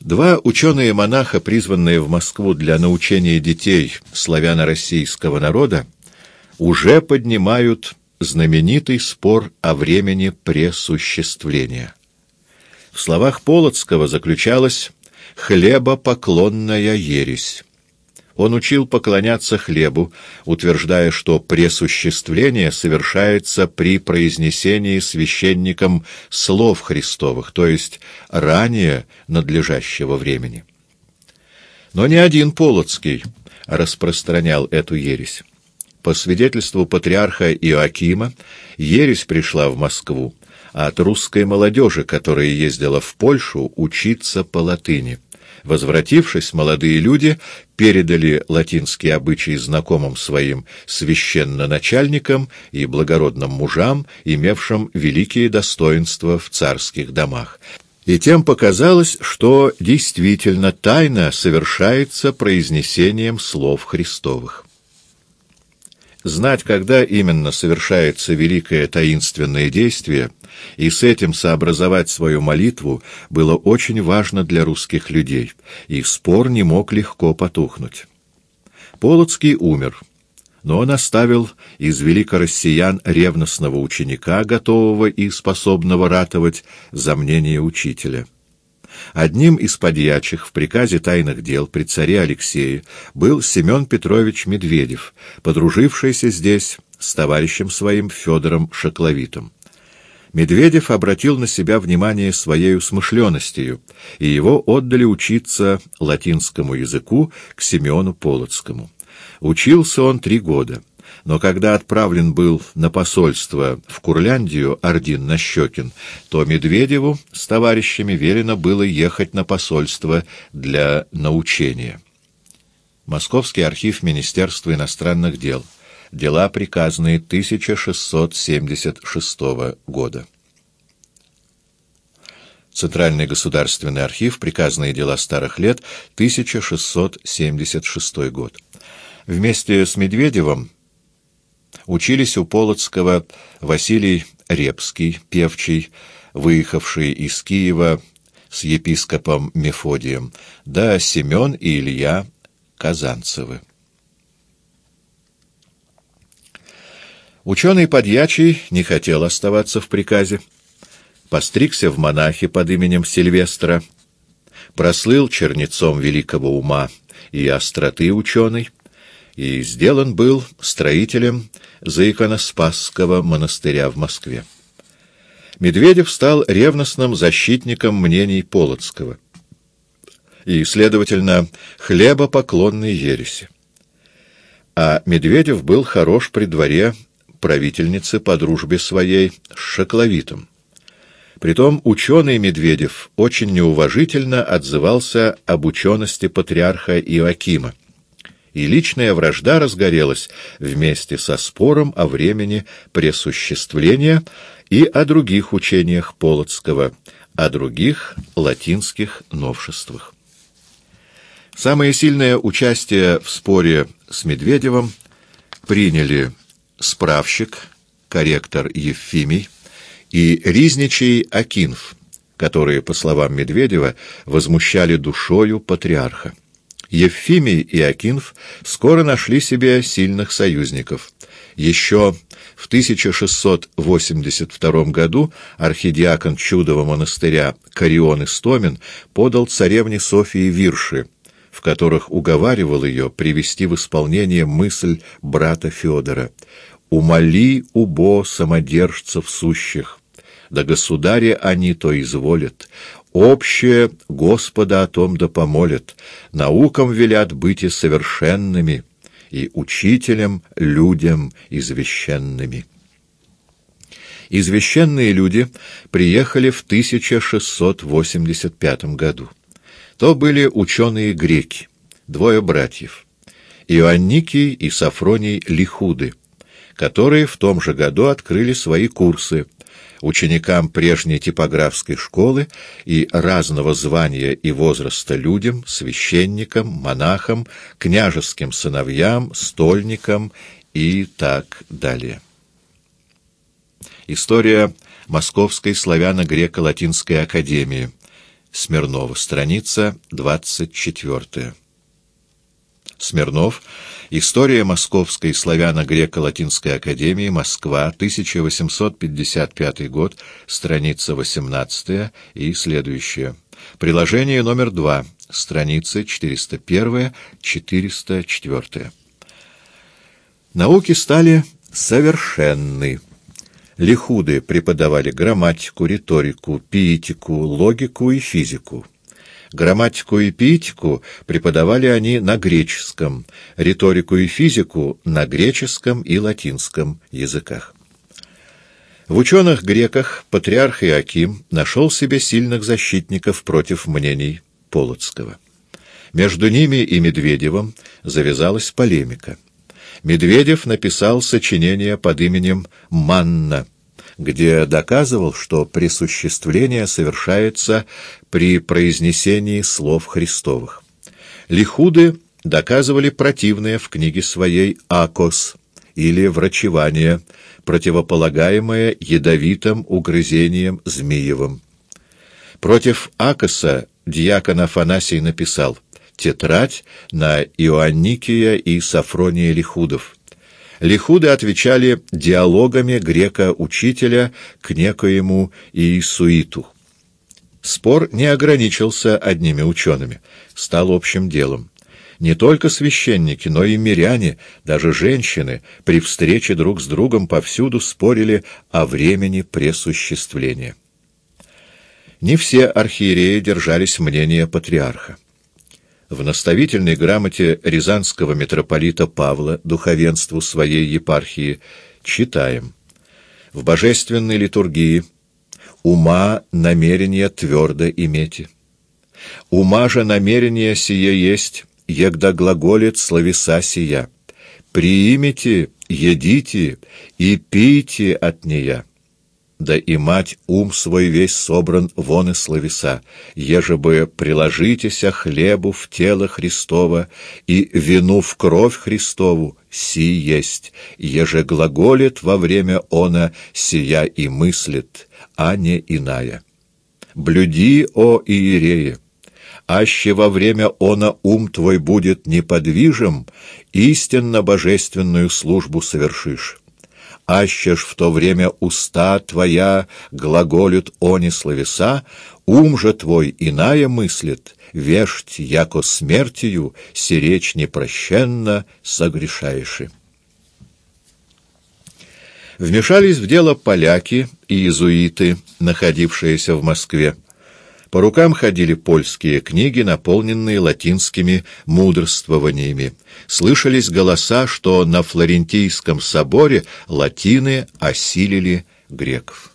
Два ученые-монаха, призванные в Москву для научения детей славяно-российского народа, уже поднимают знаменитый спор о времени пресуществления. В словах Полоцкого заключалась «хлебопоклонная ересь». Он учил поклоняться хлебу, утверждая, что пресуществление совершается при произнесении священником слов Христовых, то есть ранее надлежащего времени. Но не один Полоцкий распространял эту ересь. По свидетельству патриарха Иоакима, ересь пришла в Москву от русской молодежи, которая ездила в Польшу учиться по латыни. Возвратившись, молодые люди передали латинские обычаи знакомым своим священноначальникам и благородным мужам, имевшим великие достоинства в царских домах. И тем показалось, что действительно тайна совершается произнесением слов Христовых. Знать, когда именно совершается великое таинственное действие, и с этим сообразовать свою молитву было очень важно для русских людей, и спор не мог легко потухнуть. Полоцкий умер, но он оставил из великороссиян ревностного ученика, готового и способного ратовать за мнение учителя. Одним из подьячих в приказе тайных дел при царе Алексее был Семен Петрович Медведев, подружившийся здесь с товарищем своим Федором Шакловитом. Медведев обратил на себя внимание своей смышленностью, и его отдали учиться латинскому языку к Семену Полоцкому. Учился он три года. Но когда отправлен был на посольство в Курляндию Ордин Нащекин, то Медведеву с товарищами велено было ехать на посольство для научения. Московский архив Министерства иностранных дел. Дела приказные 1676 года. Центральный государственный архив. Приказные дела старых лет. 1676 год. Вместе с Медведевым учились у Полоцкого Василий Репский, певчий, выехавший из Киева с епископом Мефодием, да Семен и Илья Казанцевы. Ученый подьячий не хотел оставаться в приказе. Постригся в монахи под именем Сильвестра, прослыл чернецом великого ума и остроты ученый, и сделан был строителем Заиконоспасского монастыря в Москве. Медведев стал ревностным защитником мнений Полоцкого и, следовательно, хлебопоклонной ереси. А Медведев был хорош при дворе правительницы по дружбе своей с Шакловитом. Притом ученый Медведев очень неуважительно отзывался об учености патриарха Иоакима и личная вражда разгорелась вместе со спором о времени пресуществления и о других учениях Полоцкого, о других латинских новшествах. Самое сильное участие в споре с Медведевым приняли справщик, корректор Евфимий и Ризничий Акинф, которые, по словам Медведева, возмущали душою патриарха. Евфимий и Акинф скоро нашли себе сильных союзников. Еще в 1682 году архидиакон Чудова монастыря Карион Истомин подал царевне Софии вирши, в которых уговаривал ее привести в исполнение мысль брата Федора «Умоли убо самодержцев сущих, да государе они то изволят, Общее Господа о том да помолят, наукам велят быть и совершенными, и учителям, людям извещенными. Извещенные люди приехали в 1685 году. То были ученые-греки, двое братьев, Иоанникий и Сафроний Лихуды, которые в том же году открыли свои курсы – ученикам прежней типографской школы и разного звания и возраста людям, священникам, монахам, княжеским сыновьям, стольникам и так далее. История Московской славяно-греко-латинской академии. Смирнова, страница 24. Смирнов. История Московской славяно-греко-латинской академии. Москва. 1855 год. Страница 18 и следующее. Приложение номер 2. Страницы 401-404. Науки стали совершенны. Лихуды преподавали грамматику, риторику, пиетику, логику и физику. Грамматику и пиетику преподавали они на греческом, риторику и физику на греческом и латинском языках. В ученых-греках патриарх Иаким нашел себе сильных защитников против мнений Полоцкого. Между ними и Медведевым завязалась полемика. Медведев написал сочинение под именем «Манна», где доказывал, что присуществление совершается при произнесении слов Христовых. Лихуды доказывали противное в книге своей «Акос» или «Врачевание», противополагаемое ядовитым угрызением змеевым. Против Акоса дьякон Афанасий написал — тетрадь на Иоанникия и Сафрония Лихудов. Лихуды отвечали диалогами грека-учителя к некоему Иисуиту. Спор не ограничился одними учеными, стал общим делом. Не только священники, но и миряне, даже женщины, при встрече друг с другом повсюду спорили о времени пресуществления. Не все архиереи держались мнения патриарха. В наставительной грамоте рязанского митрополита Павла духовенству своей епархии читаем «В божественной литургии ума намерение твердо имейте. Ума же намерение сие есть, егда глаголит словеса сия. Приимите, едите и пейте от нея» да и мать ум свой весь собран вон и словеса, еже бы приложитеся хлебу в тело Христово и вину в кровь Христову, си есть, еже глаголит во время она сия и мыслит, а не иная. Блюди, о Иерее, аще во время она ум твой будет неподвижим, истинно божественную службу совершишь аще ж в то время уста твоя глаголют они словеса, ум же твой иная мыслит, вешть, яко смертью, сиречь непрощенно согрешаеши. Вмешались в дело поляки и иезуиты, находившиеся в Москве. По рукам ходили польские книги, наполненные латинскими мудрствованиями. Слышались голоса, что на Флорентийском соборе латины осилили греков.